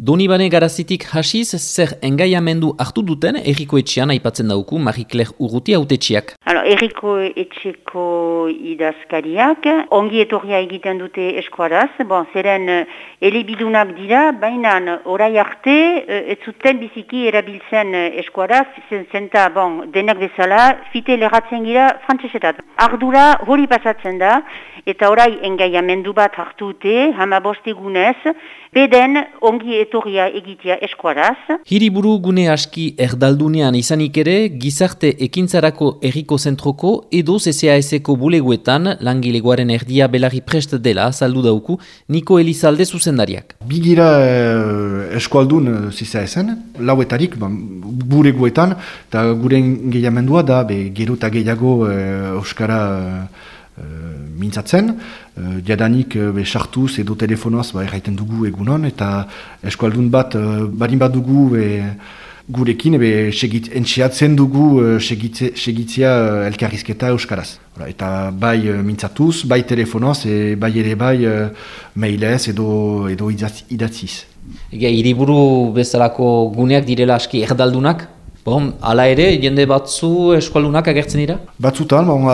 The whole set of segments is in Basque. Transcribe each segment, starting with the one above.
Donibane garazitik hasiz, zer engaiamendu hartu duten erriko etxean aipatzen dauku Marie-Claire Urruti autetxiak. Erriko etxeko idazkariak, ongi etorria egiten dute eskuaraz, bon, zeren eh, elebidunak dira, baina orai arte eh, ez zuten biziki erabiltzen eh, eskuaraz, zen zenta bon, denak bezala, fite leratzen gira frantzesetat. Ardura hori pasatzen da, eta orai engaiamendu bat hartu dute, hama bostegunez, beden ongi etorria egitea eskuaraz. Hiriburu gune aski erdaldunean izanik ere, gizarte ekintzarako erriko zentroko edo CCAS-eko buleguetan langilegoaren erdia belari prest dela saldu dauku Niko Elizalde zuzendariak. Bigira eh, eskualdun eh, CCAS-en, lauetarik ba, buleguetan, eta guren gehiamendua da, be, gero eta gehiago eh, Euskara uh, mintzatzen, uh, jadanik uh, be sartuz edo telefonoaz ba, erraiten dugu egunon, eta eskualdun bat, uh, barin bat dugu be, gurekin, be, segit, entxeatzen dugu uh, segitze, segitzea elkarrizketa euskaraz. Eta bai uh, mintzatuz, bai telefonoaz, e, bai ere bai uh, mailez edo, edo idatziz. Ege, iriburu bezalako guneak direla aski erdaldunak, Bon, ala ere, jende batzu eskualunak agertzen dira? Batzutan, bon,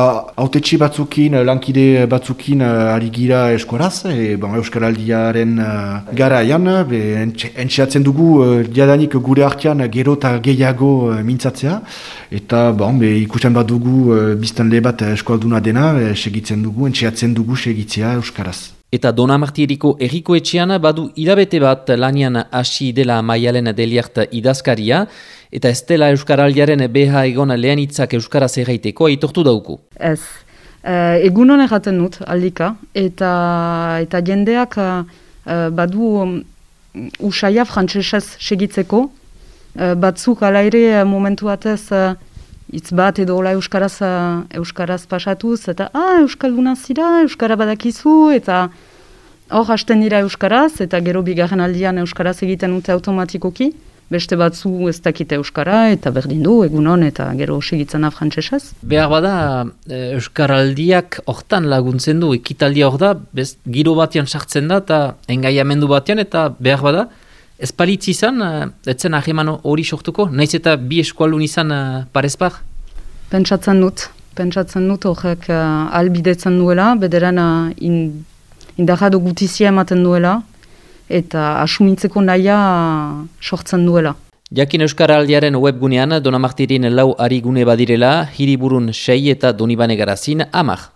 autetxi batzukin, lankide batzukin uh, ari gira eskuaraz, e, bon, euskaraldiaren uh, garaian, entxeatzen dugu uh, diadanik gure artean gero eta gehiago uh, mintzatzea, eta bon, be, ikusten bat dugu uh, biztan bat eskualduna dena, e, segitzen dugu, entxeatzen dugu segitzea euskaraz. Eta Donamartieriko erriko etxean badu hilabete bat lanian hasi dela maialen deliart idazkaria, eta ez dela Euskaraldiaren BH egon lehen itzak Euskaraz erraiteko aitortu dauku. Ez, uh, egunon erraten dut aldika, eta, eta jendeak uh, badu um, usaia frantzesez segitzeko, uh, batzuk ala ere momentu batez uh, hitz bat edo hola Euskaraz, uh, Euskaraz pasatuz, eta ah, Euskalduna zira, Euskara badakizu, eta hor hasten dira Euskaraz, eta gero bigarren aldian Euskaraz egiten dute automatikoki beste batzu ez dakite euskara eta berdin du egunon eta gero segitzen da frantsesez. Behar bada e, euskaraldiak hortan laguntzen du ekitaldia hor da, bez, giro batean sartzen da eta engaiamendu batean eta behar bada ez palitzi izan, etzen ahemano hori sortuko, naiz eta bi eskualun izan parezpar? Pentsatzen dut, pentsatzen dut horrek albidetzen duela, bederan in, indarrado gutizia ematen duela, eta asumintzeko naia sortzen duela. Jakin Euskaraldiaren webgunean Donamartirin lau ari gune badirela, hiriburun sei eta donibane garazin amak.